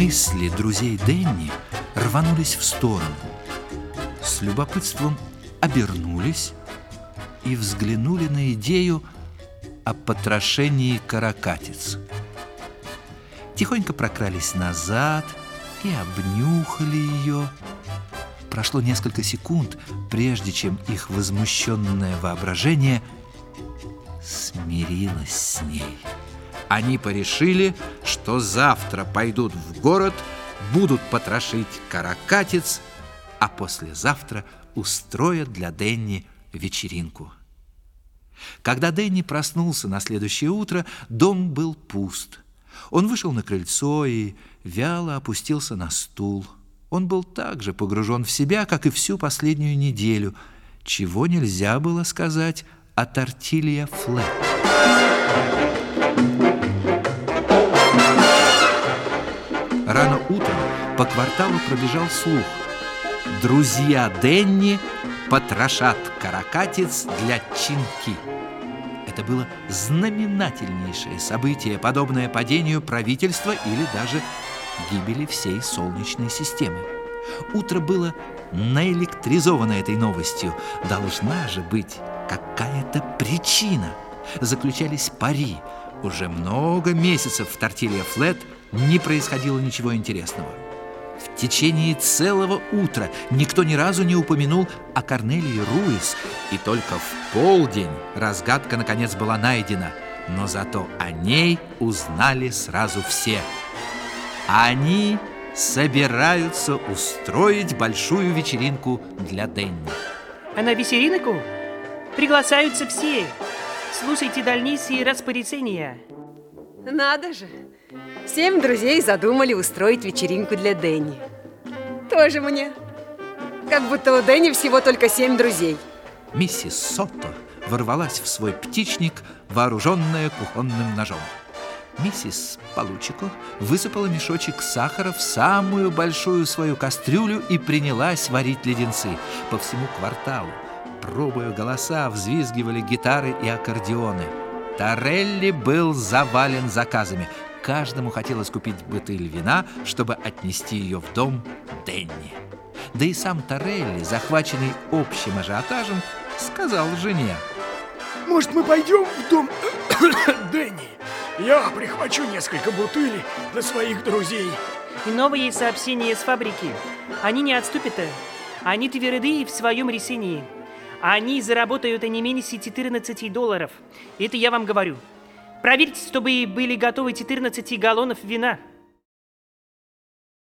Мысли друзей Денни рванулись в сторону. С любопытством обернулись и взглянули на идею о потрошении каракатиц. Тихонько прокрались назад и обнюхали ее. Прошло несколько секунд, прежде чем их возмущенное воображение смирилось с ней. Они порешили, что завтра пойдут в город, будут потрошить каракатиц, а послезавтра устроят для Денни вечеринку. Когда Дэнни проснулся на следующее утро, дом был пуст. Он вышел на крыльцо и вяло опустился на стул. Он был так же погружен в себя, как и всю последнюю неделю, чего нельзя было сказать о тортилья Флэт. Утром по кварталу пробежал слух. Друзья Денни потрошат каракатиц для чинки. Это было знаменательнейшее событие, подобное падению правительства или даже гибели всей Солнечной системы. Утро было наэлектризовано этой новостью. Должна же быть какая-то причина. Заключались пари. Уже много месяцев в тортилье Флет не происходило ничего интересного. В течение целого утра никто ни разу не упомянул о Корнелии Руис, и только в полдень разгадка наконец была найдена, но зато о ней узнали сразу все. Они собираются устроить большую вечеринку для Денни. А на вечеринку приглашаются все. Слушайте дальнейшие распоряжения. Надо же! Семь друзей задумали устроить вечеринку для Дэнни. Тоже мне. Как будто у Дэнни всего только семь друзей. Миссис Сотто ворвалась в свой птичник, вооруженная кухонным ножом. Миссис Получико высыпала мешочек сахара в самую большую свою кастрюлю и принялась варить леденцы. По всему кварталу, пробуя голоса, взвизгивали гитары и аккордеоны. Торелли был завален заказами. Каждому хотелось купить бутыль вина, чтобы отнести ее в дом Денни. Да и сам Торелли, захваченный общим ажиотажем, сказал жене. Может, мы пойдем в дом Дэнни? Я прихвачу несколько бутылей для своих друзей. И новые сообщения с фабрики. Они не отступят. Они тверды в своем решении. Они заработают не меньше 14 долларов. Это я вам говорю. Проверьте, чтобы были готовы 14 галлонов вина.